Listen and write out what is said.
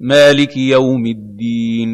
مالك يوم الدين.